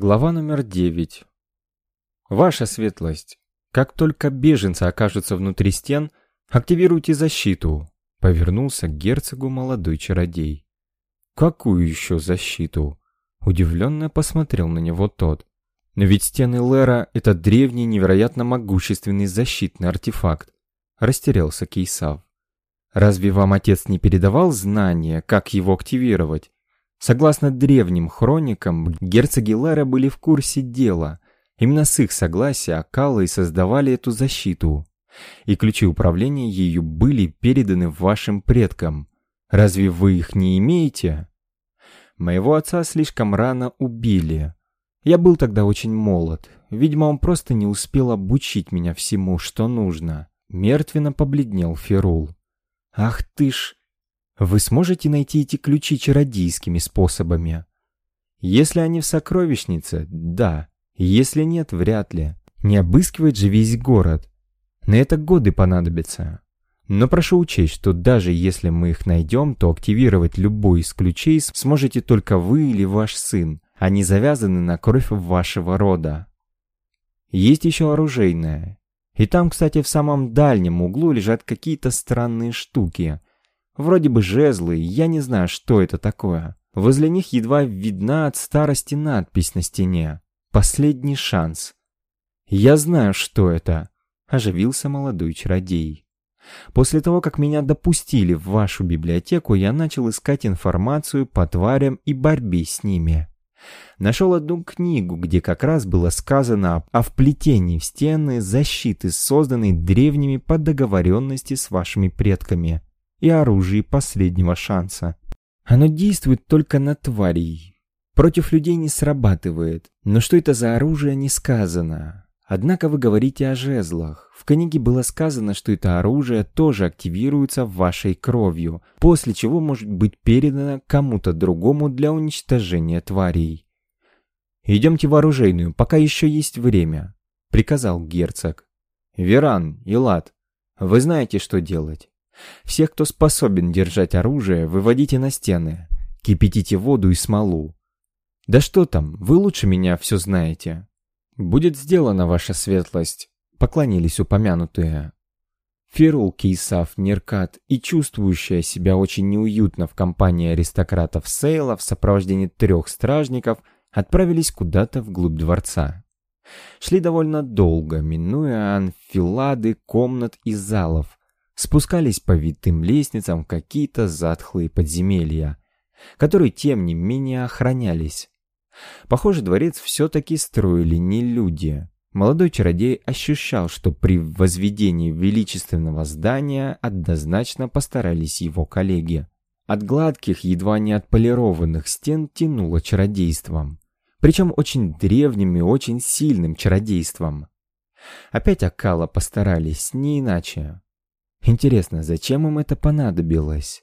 Глава номер девять. Ваша светлость, как только беженцы окажутся внутри стен, активируйте защиту, повернулся к герцогу молодой чародей. Какую еще защиту? Удивленно посмотрел на него тот. Но ведь стены Лера — это древний, невероятно могущественный защитный артефакт. Растерялся Кейсав. Разве вам отец не передавал знания, как его активировать? Согласно древним хроникам, герцоги Лера были в курсе дела. Именно с их согласия Акалы создавали эту защиту. И ключи управления ею были переданы вашим предкам. Разве вы их не имеете? Моего отца слишком рано убили. Я был тогда очень молод. Видимо, он просто не успел обучить меня всему, что нужно. Мертвенно побледнел Ферул. Ах ты ж... Вы сможете найти эти ключи чародейскими способами? Если они в сокровищнице, да. Если нет, вряд ли. Не обыскивает же весь город. На это годы понадобятся. Но прошу учесть, что даже если мы их найдем, то активировать любой из ключей сможете только вы или ваш сын. Они завязаны на кровь вашего рода. Есть еще оружейное. И там, кстати, в самом дальнем углу лежат какие-то странные штуки. Вроде бы жезлы, я не знаю, что это такое. Возле них едва видна от старости надпись на стене. «Последний шанс». «Я знаю, что это», — оживился молодой чародей. После того, как меня допустили в вашу библиотеку, я начал искать информацию по тварям и борьбе с ними. Нашел одну книгу, где как раз было сказано о вплетении в стены защиты, созданной древними по договоренности с вашими предками и оружии последнего шанса. Оно действует только на тварей. Против людей не срабатывает. Но что это за оружие, не сказано. Однако вы говорите о жезлах. В книге было сказано, что это оружие тоже активируется вашей кровью, после чего может быть передано кому-то другому для уничтожения тварей. «Идемте в оружейную, пока еще есть время», — приказал герцог. «Веран, Илат, вы знаете, что делать. Всех, кто способен держать оружие, выводите на стены. Кипятите воду и смолу. Да что там, вы лучше меня все знаете. Будет сделана ваша светлость, поклонились упомянутые. Ферул, Кейсав, Неркат и чувствующая себя очень неуютно в компании аристократов Сейла в сопровождении трех стражников отправились куда-то вглубь дворца. Шли довольно долго, минуя анфилады комнат и залов, спускались по витым лестницам какие-то затхлые подземелья, которые тем не менее охранялись. Похоже, дворец все-таки строили не люди. Молодой чародей ощущал, что при возведении величественного здания однозначно постарались его коллеги. От гладких, едва не отполированных стен тянуло чародейством. Причем очень древним и очень сильным чародейством. Опять Акала постарались, не иначе. Интересно, зачем им это понадобилось?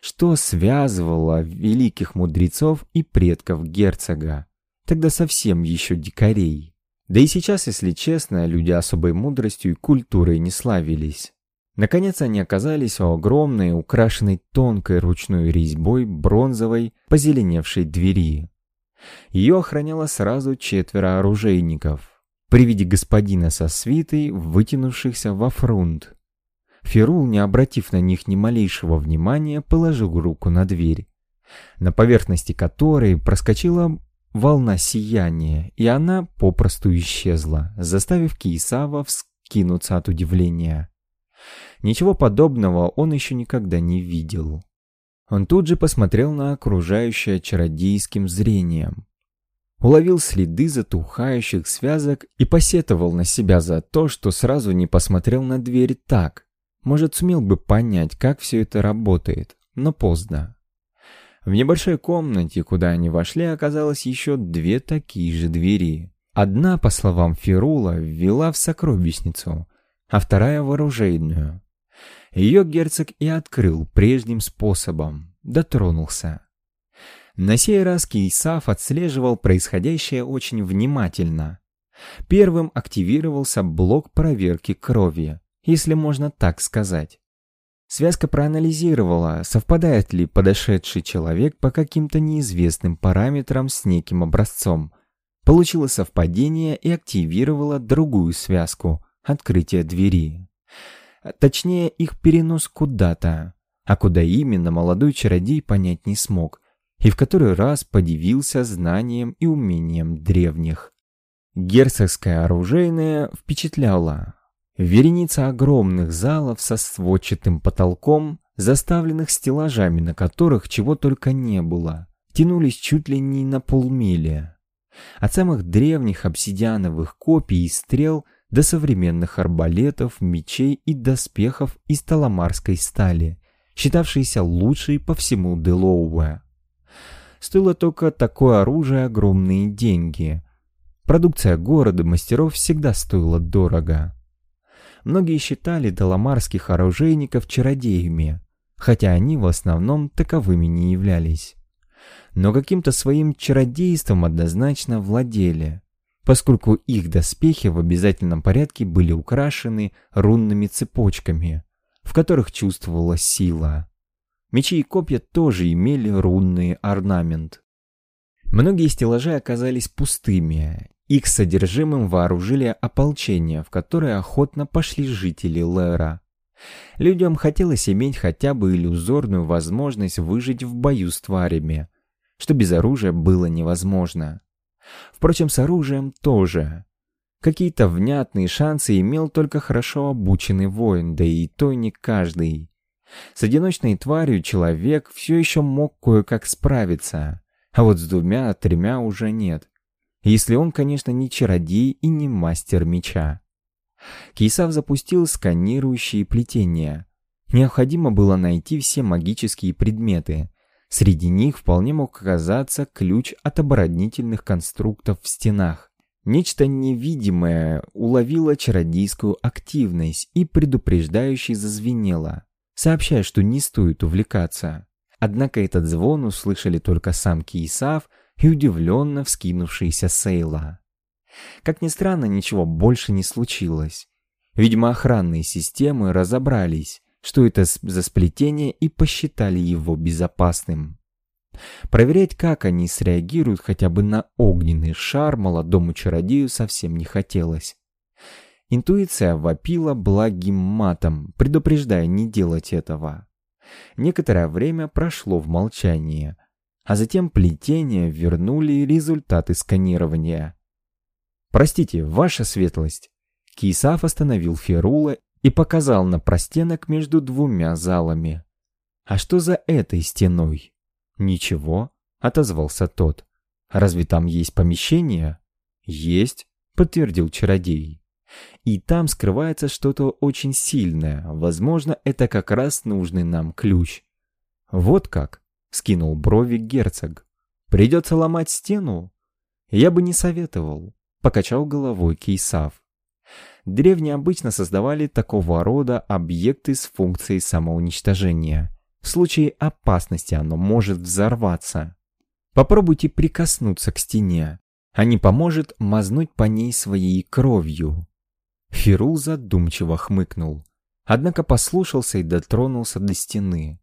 Что связывало великих мудрецов и предков герцога? Тогда совсем еще дикарей. Да и сейчас, если честно, люди особой мудростью и культурой не славились. Наконец они оказались у огромной, украшенной тонкой ручной резьбой бронзовой, позеленевшей двери. Ее охраняло сразу четверо оружейников. При виде господина со свитой, вытянувшихся во фрунт, Ферул, не обратив на них ни малейшего внимания, положил руку на дверь, на поверхности которой проскочила волна сияния, и она попросту исчезла, заставив Киесава вскинуться от удивления. Ничего подобного он еще никогда не видел. Он тут же посмотрел на окружающее чародейским зрением. Уловил следы затухающих связок и посетовал на себя за то, что сразу не посмотрел на дверь так, может, сумел бы понять, как все это работает, но поздно. В небольшой комнате, куда они вошли, оказалось еще две такие же двери. Одна, по словам Ферула, ввела в сокровищницу, а вторая в оружейную. Ее герцог и открыл прежним способом, дотронулся. На сей раз Кейсаф отслеживал происходящее очень внимательно. Первым активировался блок проверки крови, если можно так сказать. Связка проанализировала, совпадает ли подошедший человек по каким-то неизвестным параметрам с неким образцом. получила совпадение и активировала другую связку — открытие двери. Точнее, их перенос куда-то, а куда именно молодой чародей понять не смог, и в который раз подивился знанием и умением древних. Герцогская оружейная впечатляла. Вереница огромных залов со сводчатым потолком, заставленных стеллажами, на которых чего только не было, тянулись чуть ли не на полмили. От самых древних обсидиановых копий и стрел до современных арбалетов, мечей и доспехов из таламарской стали, считавшиеся лучшей по всему Делоуэ. Стоило только такое оружие огромные деньги. Продукция города мастеров всегда стоила дорого. Многие считали даламарских оружейников чародеями, хотя они в основном таковыми не являлись. Но каким-то своим чародейством однозначно владели, поскольку их доспехи в обязательном порядке были украшены рунными цепочками, в которых чувствовалась сила. Мечи и копья тоже имели рунный орнамент. Многие стеллажи оказались пустыми. Их содержимым вооружили ополчение, в которое охотно пошли жители Лера. Людям хотелось иметь хотя бы иллюзорную возможность выжить в бою с тварями, что без оружия было невозможно. Впрочем, с оружием тоже. Какие-то внятные шансы имел только хорошо обученный воин, да и то не каждый. С одиночной тварью человек все еще мог кое-как справиться, а вот с двумя-тремя уже нет. Если он, конечно, не чародей и не мастер меча. Кейсав запустил сканирующие плетения. Необходимо было найти все магические предметы. Среди них вполне мог оказаться ключ от оборонительных конструктов в стенах. Нечто невидимое уловило чародейскую активность и предупреждающе зазвенело сообщая, что не стоит увлекаться. Однако этот звон услышали только сам Киесав и удивленно вскинувшийся Сейла. Как ни странно, ничего больше не случилось. Видимо, охранные системы разобрались, что это за сплетение и посчитали его безопасным. Проверять, как они среагируют хотя бы на огненный шар, молодому чародею совсем не хотелось. Интуиция вопила благим матом, предупреждая не делать этого. Некоторое время прошло в молчании, а затем плетения вернули результаты сканирования. «Простите, ваша светлость!» Кисав остановил Ферула и показал на простенок между двумя залами. «А что за этой стеной?» «Ничего», — отозвался тот. «Разве там есть помещение?» «Есть», — подтвердил чародей. И там скрывается что-то очень сильное. Возможно, это как раз нужный нам ключ. Вот как, скинул брови герцог. Придется ломать стену? Я бы не советовал, покачал головой Кейсав. Древние обычно создавали такого рода объекты с функцией самоуничтожения. В случае опасности оно может взорваться. Попробуйте прикоснуться к стене, а не поможет мазнуть по ней своей кровью. Фирул задумчиво хмыкнул, однако послушался и дотронулся до стены.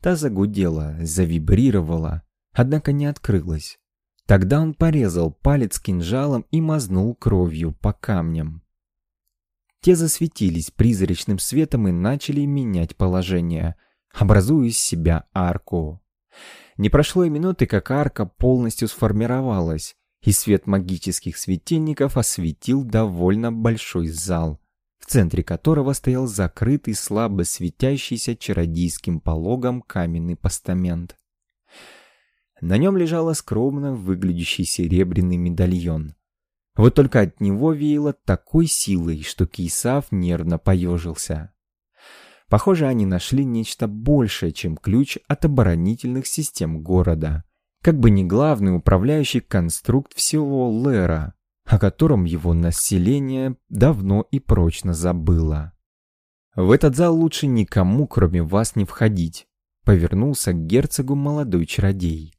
Та загудела, завибрировала, однако не открылась. Тогда он порезал палец кинжалом и мазнул кровью по камням. Те засветились призрачным светом и начали менять положение, образуя из себя арку. Не прошло и минуты, как арка полностью сформировалась, и свет магических светильников осветил довольно большой зал, в центре которого стоял закрытый слабо светящийся чародейским пологом каменный постамент. На нем лежал скромно выглядящий серебряный медальон. Вот только от него веяло такой силой, что Кейсав нервно поежился. Похоже, они нашли нечто большее, чем ключ от оборонительных систем города как бы не главный управляющий конструкт всего Лера, о котором его население давно и прочно забыло. «В этот зал лучше никому, кроме вас, не входить», — повернулся к герцогу молодой чародей.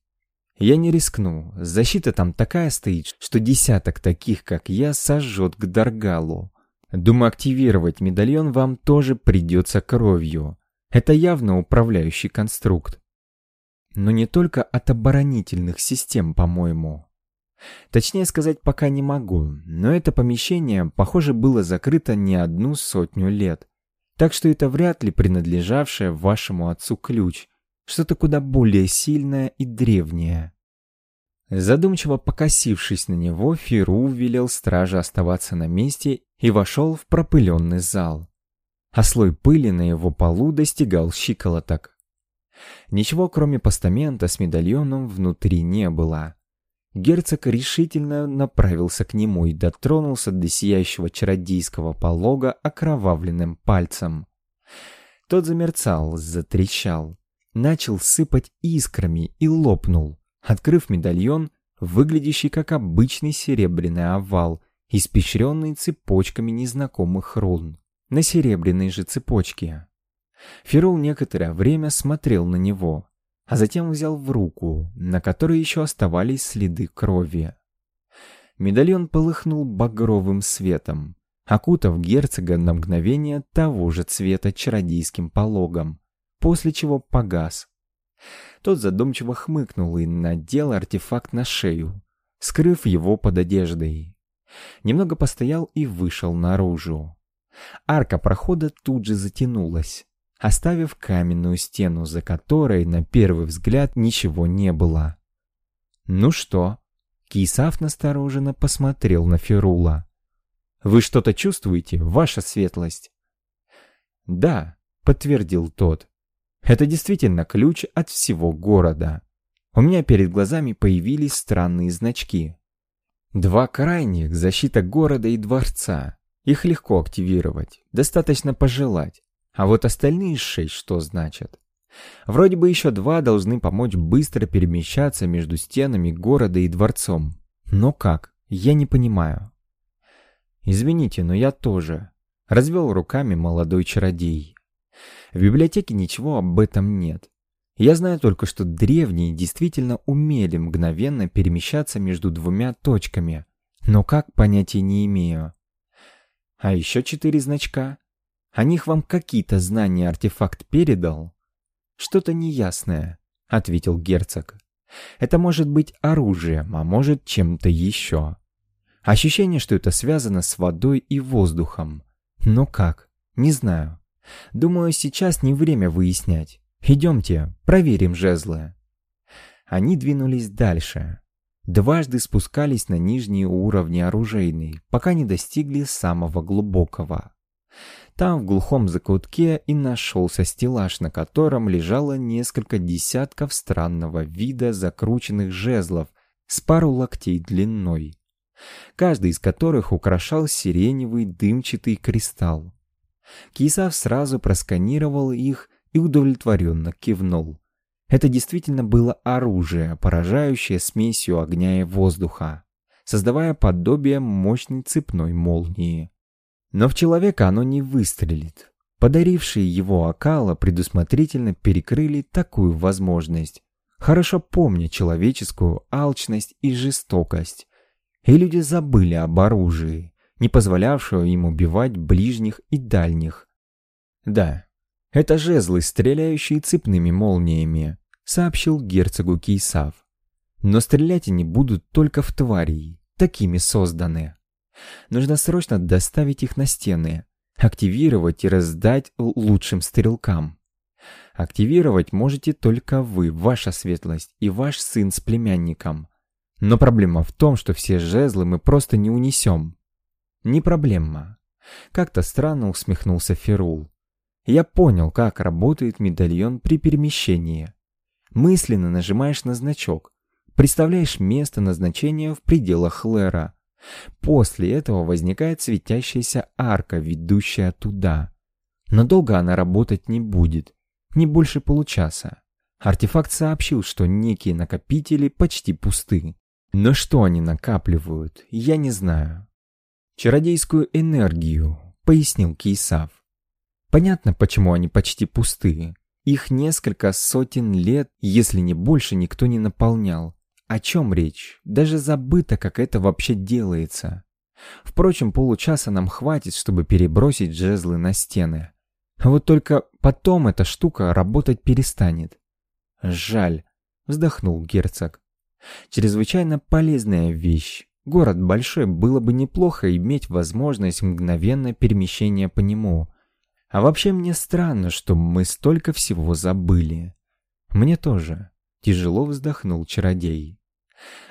«Я не рискну, защита там такая стоит, что десяток таких, как я, сожжет к Даргалу. Думаю, активировать медальон вам тоже придется кровью. Это явно управляющий конструкт. Но не только от оборонительных систем, по-моему. Точнее сказать пока не могу, но это помещение, похоже, было закрыто не одну сотню лет. Так что это вряд ли принадлежавшее вашему отцу ключ, что-то куда более сильное и древнее. Задумчиво покосившись на него, Фиру велел страже оставаться на месте и вошел в пропыленный зал. А слой пыли на его полу достигал щиколоток. Ничего, кроме постамента с медальоном, внутри не было. Герцог решительно направился к нему и дотронулся до сияющего чародейского полога окровавленным пальцем. Тот замерцал, затрещал, начал сыпать искрами и лопнул, открыв медальон, выглядящий как обычный серебряный овал, испещренный цепочками незнакомых рун. На серебряной же цепочке. Ферол некоторое время смотрел на него, а затем взял в руку, на которой еще оставались следы крови. Медальон полыхнул багровым светом, окутав герцога на мгновение того же цвета чародейским пологом, после чего погас. Тот задумчиво хмыкнул и надел артефакт на шею, скрыв его под одеждой. Немного постоял и вышел наружу. Арка прохода тут же затянулась, оставив каменную стену, за которой, на первый взгляд, ничего не было. «Ну что?» Кисав настороженно посмотрел на Ферула. «Вы что-то чувствуете, ваша светлость?» «Да», — подтвердил тот. «Это действительно ключ от всего города. У меня перед глазами появились странные значки. Два крайних — защита города и дворца. Их легко активировать, достаточно пожелать. А вот остальные шесть что значат? Вроде бы еще два должны помочь быстро перемещаться между стенами города и дворцом. Но как? Я не понимаю. Извините, но я тоже. Развел руками молодой чародей. В библиотеке ничего об этом нет. Я знаю только, что древние действительно умели мгновенно перемещаться между двумя точками. Но как, понятия не имею. А еще четыре значка. О них вам какие-то знания артефакт передал? Что-то неясное, ответил герцог. Это может быть оружием, а может чем-то еще. Ощущение, что это связано с водой и воздухом. Но как? Не знаю. Думаю, сейчас не время выяснять. Идемте, проверим жезлы. Они двинулись дальше. Дважды спускались на нижние уровни оружейной, пока не достигли самого глубокого. Там в глухом закутке и нашелся стеллаж, на котором лежало несколько десятков странного вида закрученных жезлов с пару локтей длиной, каждый из которых украшал сиреневый дымчатый кристалл. Кисав сразу просканировал их и удовлетворенно кивнул. Это действительно было оружие, поражающее смесью огня и воздуха, создавая подобие мощной цепной молнии. Но в человека оно не выстрелит. Подарившие его Акала предусмотрительно перекрыли такую возможность, хорошо помня человеческую алчность и жестокость. И люди забыли об оружии, не позволявшего им убивать ближних и дальних. Да, это жезлы, стреляющие цепными молниями, сообщил герцогу Кейсав. Но стрелять они будут только в тварей, такими созданы. Нужно срочно доставить их на стены, активировать и раздать лучшим стрелкам. Активировать можете только вы, ваша светлость и ваш сын с племянником. Но проблема в том, что все жезлы мы просто не унесем. Не проблема. Как-то странно усмехнулся Ферул. Я понял, как работает медальон при перемещении. Мысленно нажимаешь на значок, представляешь место назначения в пределах Лера, После этого возникает светящаяся арка, ведущая туда. Но долго она работать не будет, не больше получаса. Артефакт сообщил, что некие накопители почти пусты. Но что они накапливают, я не знаю. «Чародейскую энергию», — пояснил Кейсав. Понятно, почему они почти пустые. Их несколько сотен лет, если не больше, никто не наполнял. О чем речь? Даже забыто, как это вообще делается. Впрочем, получаса нам хватит, чтобы перебросить жезлы на стены. Вот только потом эта штука работать перестанет. Жаль, вздохнул герцог. Чрезвычайно полезная вещь. Город большой, было бы неплохо иметь возможность мгновенно перемещения по нему. А вообще мне странно, что мы столько всего забыли. Мне тоже. Тяжело вздохнул чародей.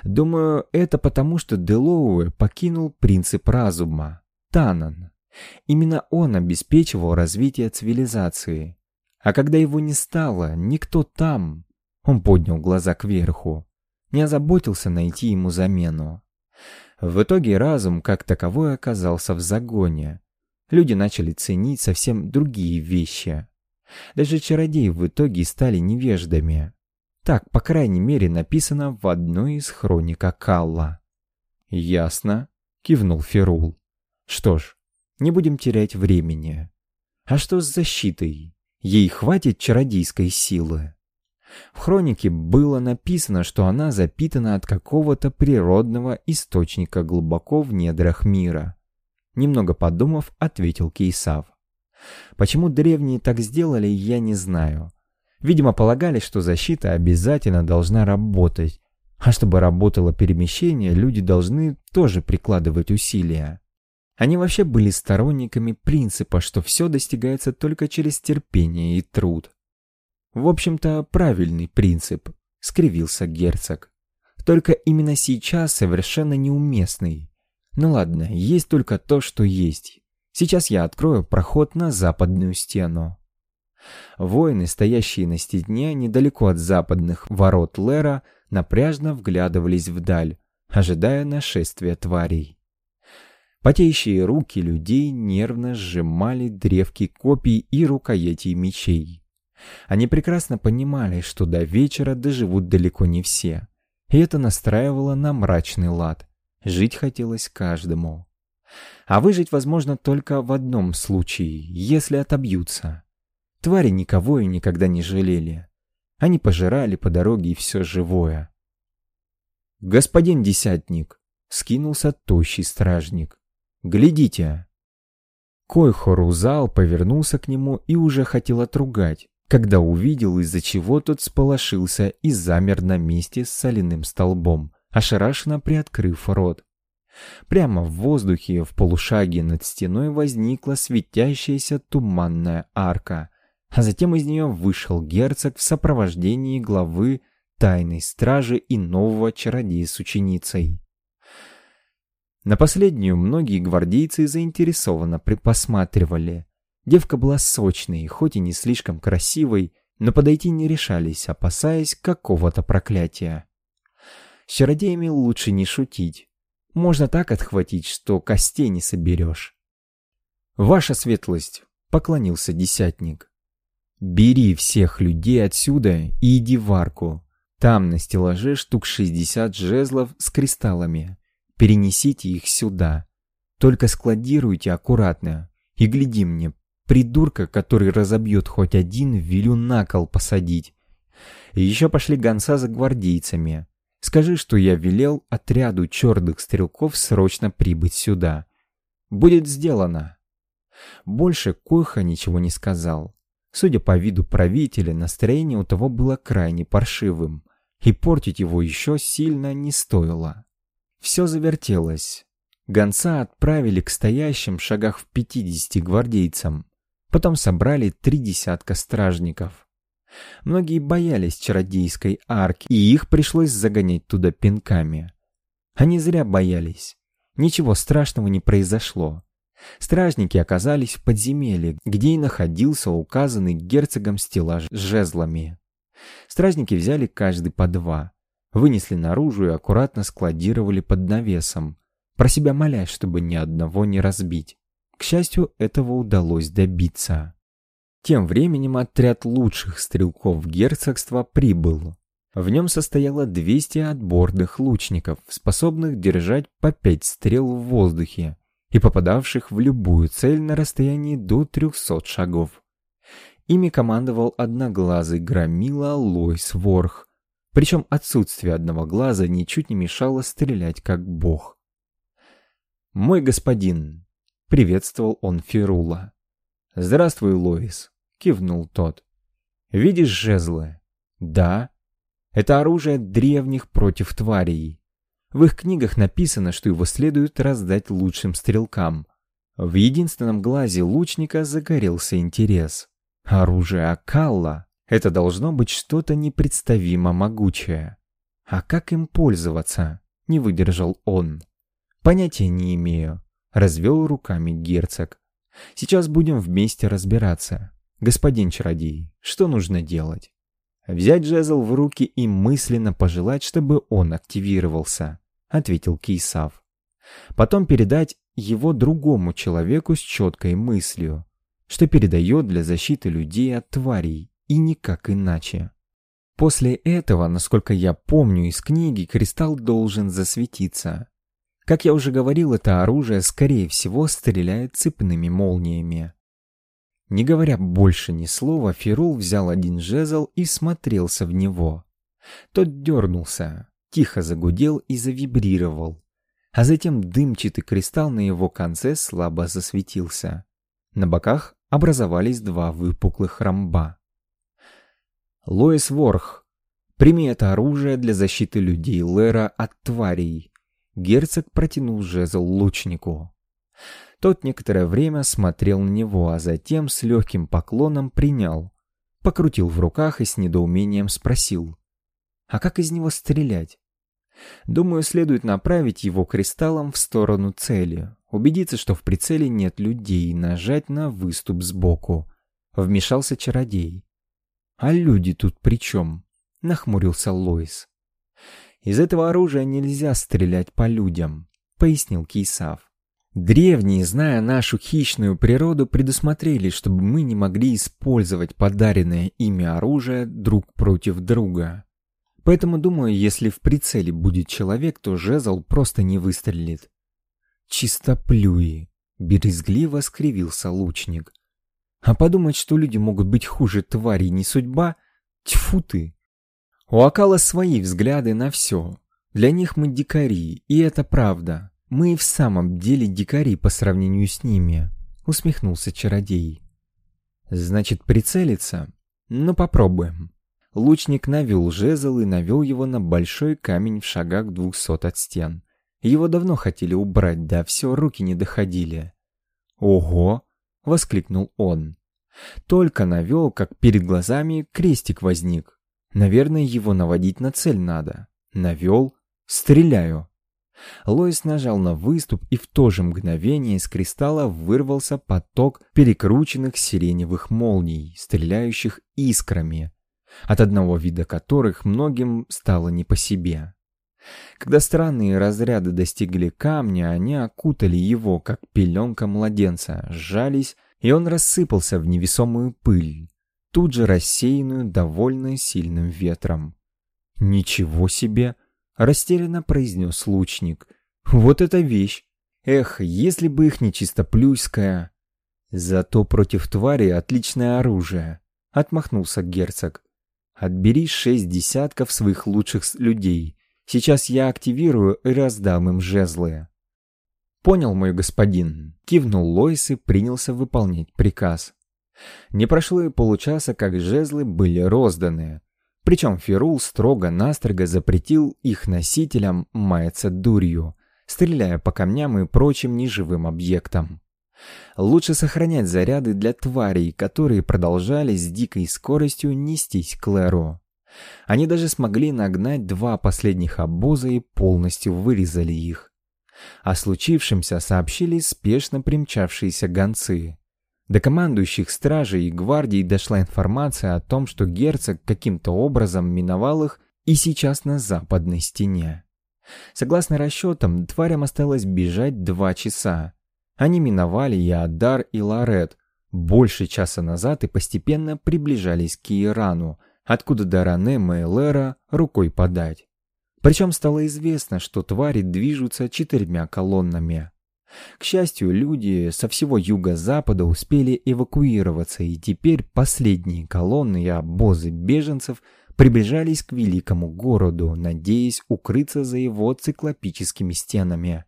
Думаю, это потому, что Делоуэ покинул принцип разума. Танан. Именно он обеспечивал развитие цивилизации. А когда его не стало, никто там, он поднял глаза кверху, не озаботился найти ему замену. В итоге разум как таковой оказался в загоне. Люди начали ценить совсем другие вещи. Даже чародеи в итоге стали невеждами. Так, по крайней мере, написано в одной из хроник Акалла. «Ясно», — кивнул Ферул. «Что ж, не будем терять времени. А что с защитой? Ей хватит чародейской силы?» В хронике было написано, что она запитана от какого-то природного источника глубоко в недрах мира. Немного подумав, ответил Кейсав. Почему древние так сделали, я не знаю. Видимо, полагали, что защита обязательно должна работать. А чтобы работало перемещение, люди должны тоже прикладывать усилия. Они вообще были сторонниками принципа, что все достигается только через терпение и труд. В общем-то, правильный принцип, скривился герцог. Только именно сейчас совершенно неуместный. Ну ладно, есть только то, что есть. Сейчас я открою проход на западную стену. Воины, стоящие на стене недалеко от западных ворот Лера, напряжно вглядывались вдаль, ожидая нашествия тварей. Потеющие руки людей нервно сжимали древки копий и рукоятей мечей. Они прекрасно понимали, что до вечера доживут далеко не все. И это настраивало на мрачный лад. Жить хотелось каждому. А выжить возможно только в одном случае, если отобьются. Твари никого и никогда не жалели. Они пожирали по дороге и все живое. «Господин десятник!» — скинулся тощий стражник. «Глядите!» Койхорузал повернулся к нему и уже хотел отругать, когда увидел, из-за чего тот сполошился и замер на месте с соляным столбом, ошарашенно приоткрыв рот. Прямо в воздухе в полушаге над стеной возникла светящаяся туманная арка, а затем из нее вышел герцог в сопровождении главы тайной стражи и нового чародея с ученицей. На последнюю многие гвардейцы заинтересованно посматривали, Девка была сочной, хоть и не слишком красивой, но подойти не решались, опасаясь какого-то проклятия. С чародеями лучше не шутить. Можно так отхватить, что костей не соберешь. «Ваша светлость!» — поклонился десятник. «Бери всех людей отсюда и иди в арку. Там на стеллаже штук шестьдесят жезлов с кристаллами. Перенесите их сюда. Только складируйте аккуратно и гляди мне, Придурка, который разобьет хоть один, велю на кол посадить. И еще пошли гонца за гвардейцами. Скажи, что я велел отряду черных стрелков срочно прибыть сюда. Будет сделано. Больше Койха ничего не сказал. Судя по виду правителя, настроение у того было крайне паршивым, и портить его еще сильно не стоило. Все завертелось. Гонца отправили к стоящим шагах в пятидесяти гвардейцам. Потом собрали три десятка стражников. Многие боялись чародейской арки, и их пришлось загонять туда пинками. Они зря боялись. Ничего страшного не произошло. Стражники оказались в подземелье, где и находился указанный герцогом стеллаж с жезлами. Стражники взяли каждый по два, вынесли наружу и аккуратно складировали под навесом, про себя молясь, чтобы ни одного не разбить. К счастью, этого удалось добиться. Тем временем отряд лучших стрелков герцогства прибыл. В нем состояло 200 отборных лучников, способных держать по 5 стрел в воздухе и попадавших в любую цель на расстоянии до 300 шагов. Ими командовал одноглазый громила Лойс Ворх, причем отсутствие одного глаза ничуть не мешало стрелять как бог. «Мой господин, Приветствовал он Фирула. «Здравствуй, Лоис», — кивнул тот. «Видишь жезлы?» «Да». Это оружие древних против тварей. В их книгах написано, что его следует раздать лучшим стрелкам. В единственном глазе лучника загорелся интерес. Оружие Акалла — это должно быть что-то непредставимо могучее. А как им пользоваться? Не выдержал он. Понятия не имею. Развел руками герцог. Сейчас будем вместе разбираться. Господин чародей, что нужно делать? Взять жезл в руки и мысленно пожелать, чтобы он активировался, ответил Кейсав. Потом передать его другому человеку с четкой мыслью, что передает для защиты людей от тварей, и никак иначе. После этого, насколько я помню из книги, кристалл должен засветиться. Как я уже говорил, это оружие, скорее всего, стреляет цепными молниями. Не говоря больше ни слова, Ферул взял один жезл и смотрелся в него. Тот дернулся, тихо загудел и завибрировал. А затем дымчатый кристалл на его конце слабо засветился. На боках образовались два выпуклых ромба. Лоис Ворх, прими это оружие для защиты людей Лера от тварей. Герцог протянул жезл лучнику. Тот некоторое время смотрел на него, а затем с легким поклоном принял. Покрутил в руках и с недоумением спросил. «А как из него стрелять?» «Думаю, следует направить его кристаллом в сторону цели, убедиться, что в прицеле нет людей, и нажать на выступ сбоку. Вмешался чародей. «А люди тут при чем?» — нахмурился Лоис. «Из этого оружия нельзя стрелять по людям», — пояснил Кейсав. «Древние, зная нашу хищную природу, предусмотрели, чтобы мы не могли использовать подаренное ими оружие друг против друга. Поэтому, думаю, если в прицеле будет человек, то жезл просто не выстрелит. «Чистоплюи!» — березгливо скривился лучник. «А подумать, что люди могут быть хуже тварей, не судьба? Тьфу ты!» У Акала свои взгляды на все. Для них мы дикари, и это правда. Мы и в самом деле дикари по сравнению с ними, усмехнулся чародей. Значит, прицелиться? Ну попробуем. Лучник навел жезл и навел его на большой камень в шагах двухсот от стен. Его давно хотели убрать, да все руки не доходили. «Ого!» — воскликнул он. Только навел, как перед глазами крестик возник. Наверное, его наводить на цель надо. Навел, стреляю. Лоис нажал на выступ, и в то же мгновение из кристалла вырвался поток перекрученных сиреневых молний, стреляющих искрами, от одного вида которых многим стало не по себе. Когда странные разряды достигли камня, они окутали его, как пеленка младенца, сжались, и он рассыпался в невесомую пыль, тут же рассеянную довольно сильным ветром. «Ничего себе!» — растерянно произнес лучник. «Вот эта вещь! Эх, если бы их не чистоплюйская!» «Зато против твари отличное оружие!» — отмахнулся герцог. «Отбери шесть десятков своих лучших людей, Сейчас я активирую и раздам им жезлы. Понял, мой господин. Кивнул Лойс и принялся выполнять приказ. Не прошло и получаса, как жезлы были розданы. Причем Ферул строго-настрого запретил их носителям маяться дурью, стреляя по камням и прочим неживым объектам. Лучше сохранять заряды для тварей, которые продолжали с дикой скоростью нестись к Леру. Они даже смогли нагнать два последних обоза и полностью вырезали их. О случившемся сообщили спешно примчавшиеся гонцы. До командующих стражей и гвардии дошла информация о том, что герцог каким-то образом миновал их и сейчас на западной стене. Согласно расчетам, тварям осталось бежать два часа. Они миновали и Адар, и Ларет больше часа назад и постепенно приближались к Ирану, откуда до Ранема и Лера рукой подать. Причем стало известно, что твари движутся четырьмя колоннами. К счастью, люди со всего юго-запада успели эвакуироваться, и теперь последние колонны и обозы беженцев приближались к великому городу, надеясь укрыться за его циклопическими стенами.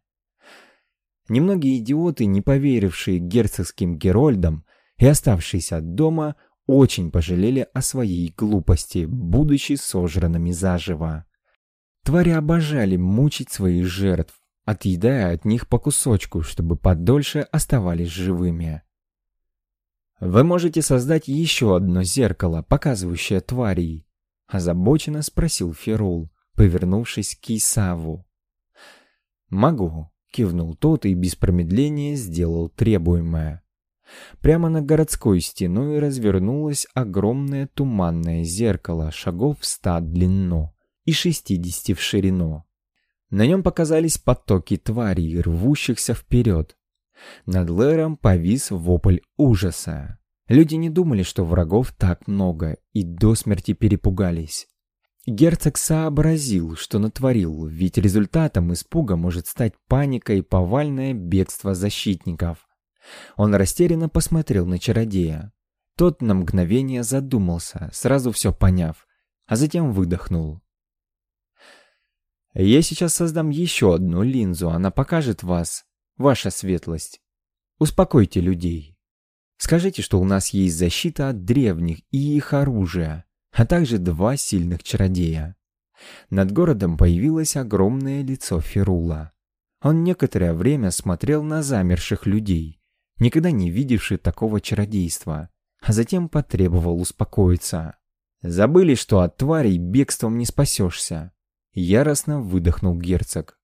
Немногие идиоты, не поверившие герцогским герольдам и оставшиеся дома, очень пожалели о своей глупости, будучи сожранными заживо. Твари обожали мучить своих жертв, отъедая от них по кусочку, чтобы подольше оставались живыми. «Вы можете создать еще одно зеркало, показывающее тварей?» — озабоченно спросил Ферул, повернувшись к Исаву. «Могу», — кивнул тот и без промедления сделал требуемое. Прямо на городской стеной развернулось огромное туманное зеркало шагов в ста длину и шестидесяти в ширину. На нем показались потоки тварей, рвущихся вперед. Над Лэром повис вопль ужаса. Люди не думали, что врагов так много, и до смерти перепугались. Герцог сообразил, что натворил, ведь результатом испуга может стать паника и повальное бегство защитников. Он растерянно посмотрел на чародея. Тот на мгновение задумался, сразу все поняв, а затем выдохнул. «Я сейчас создам еще одну линзу, она покажет вас, ваша светлость. Успокойте людей. Скажите, что у нас есть защита от древних и их оружия, а также два сильных чародея». Над городом появилось огромное лицо Ферула. Он некоторое время смотрел на замерших людей, никогда не видевший такого чародейства, а затем потребовал успокоиться. «Забыли, что от тварей бегством не спасешься?» Яростно выдохнул герцог.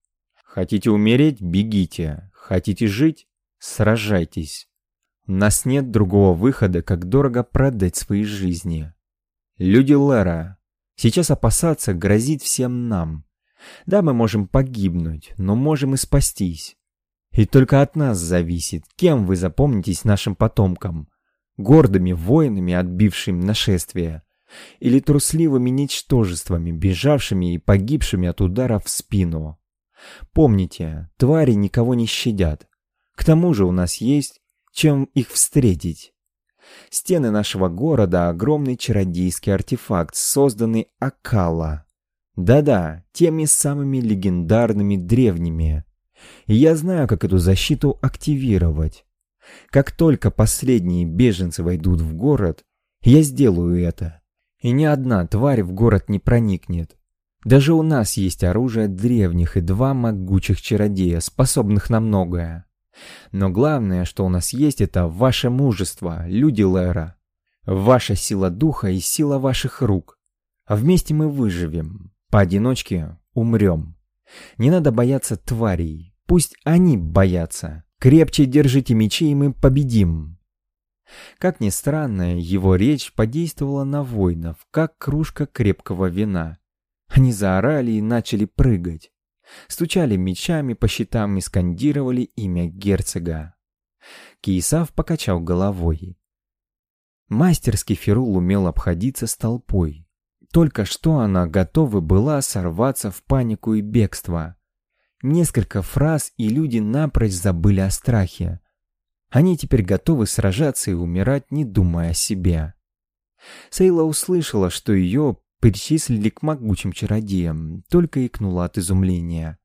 «Хотите умереть? Бегите. Хотите жить? Сражайтесь. У нас нет другого выхода, как дорого продать свои жизни. Люди Лера, сейчас опасаться грозит всем нам. Да, мы можем погибнуть, но можем и спастись. И только от нас зависит, кем вы запомнитесь нашим потомкам. Гордыми воинами, отбившими нашествие, или трусливыми ничтожествами, бежавшими и погибшими от удара в спину. Помните, твари никого не щадят. К тому же у нас есть чем их встретить. Стены нашего города — огромный чародейский артефакт, созданный Акала. Да-да, теми самыми легендарными древними. И я знаю, как эту защиту активировать. Как только последние беженцы войдут в город, я сделаю это. И ни одна тварь в город не проникнет. Даже у нас есть оружие древних и два могучих чародея, способных на многое. Но главное, что у нас есть, это ваше мужество, люди Лера. Ваша сила духа и сила ваших рук. А вместе мы выживем. Поодиночке умрем. Не надо бояться тварей, Пусть они боятся. Крепче держите мечи, и мы победим. Как ни странно, его речь подействовала на воинов, как кружка крепкого вина. Они заорали и начали прыгать. Стучали мечами по щитам и скандировали имя герцога. Киесав покачал головой. Мастерский Ферул умел обходиться с толпой. Только что она готова была сорваться в панику и бегство. Несколько фраз, и люди напрочь забыли о страхе. Они теперь готовы сражаться и умирать, не думая о себе. Сейла услышала, что ее причислили к могучим чародеям, только икнула от изумления.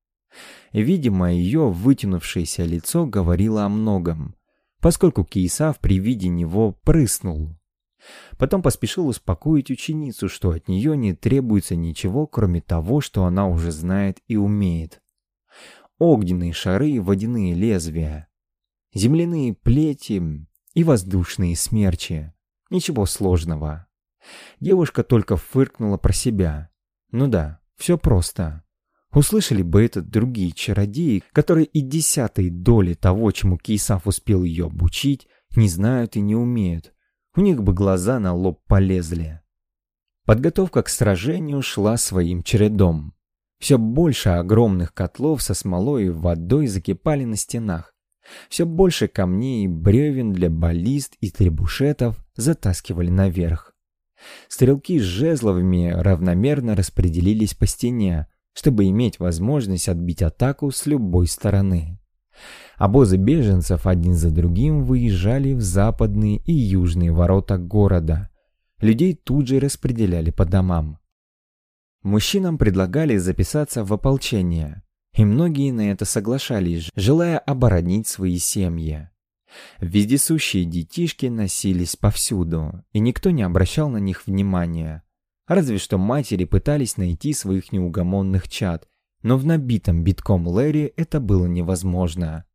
Видимо, ее вытянувшееся лицо говорило о многом, поскольку Кейсав при виде него прыснул. Потом поспешил успокоить ученицу, что от нее не требуется ничего, кроме того, что она уже знает и умеет огненные шары и водяные лезвия, земляные плети и воздушные смерчи. Ничего сложного. Девушка только фыркнула про себя. Ну да, все просто. Услышали бы это другие чародеи, которые и десятой доли того, чему Кейсав успел ее обучить, не знают и не умеют. У них бы глаза на лоб полезли. Подготовка к сражению шла своим чередом. Все больше огромных котлов со смолой и водой закипали на стенах. Все больше камней и бревен для баллист и требушетов затаскивали наверх. Стрелки с жезловыми равномерно распределились по стене, чтобы иметь возможность отбить атаку с любой стороны. Обозы беженцев один за другим выезжали в западные и южные ворота города. Людей тут же распределяли по домам. Мужчинам предлагали записаться в ополчение, и многие на это соглашались, желая оборонить свои семьи. Вездесущие детишки носились повсюду, и никто не обращал на них внимания. Разве что матери пытались найти своих неугомонных чад, но в набитом битком Лэри это было невозможно.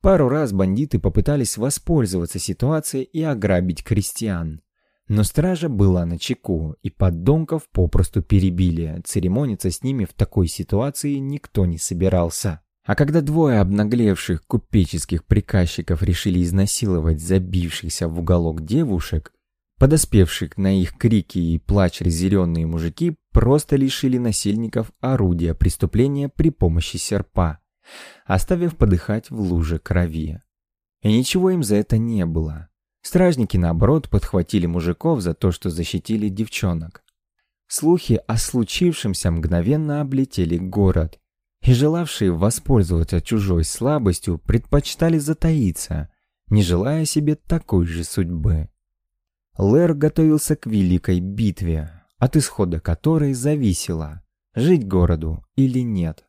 Пару раз бандиты попытались воспользоваться ситуацией и ограбить крестьян. Но стража была на чеку, и поддомков попросту перебили. Церемониться с ними в такой ситуации никто не собирался. А когда двое обнаглевших купеческих приказчиков решили изнасиловать забившихся в уголок девушек, подоспевших на их крики и плач разъяренные мужики просто лишили насильников орудия преступления при помощи серпа, оставив подыхать в луже крови. И ничего им за это не было. Стражники, наоборот, подхватили мужиков за то, что защитили девчонок. Слухи о случившемся мгновенно облетели город, и желавшие воспользоваться чужой слабостью предпочитали затаиться, не желая себе такой же судьбы. Лэр готовился к великой битве, от исхода которой зависело, жить городу или нет.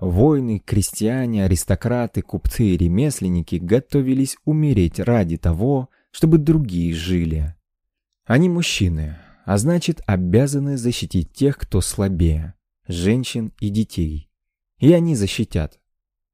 Воины, крестьяне, аристократы, купцы и ремесленники готовились умереть ради того, чтобы другие жили. Они мужчины, а значит обязаны защитить тех, кто слабее, женщин и детей. И они защитят.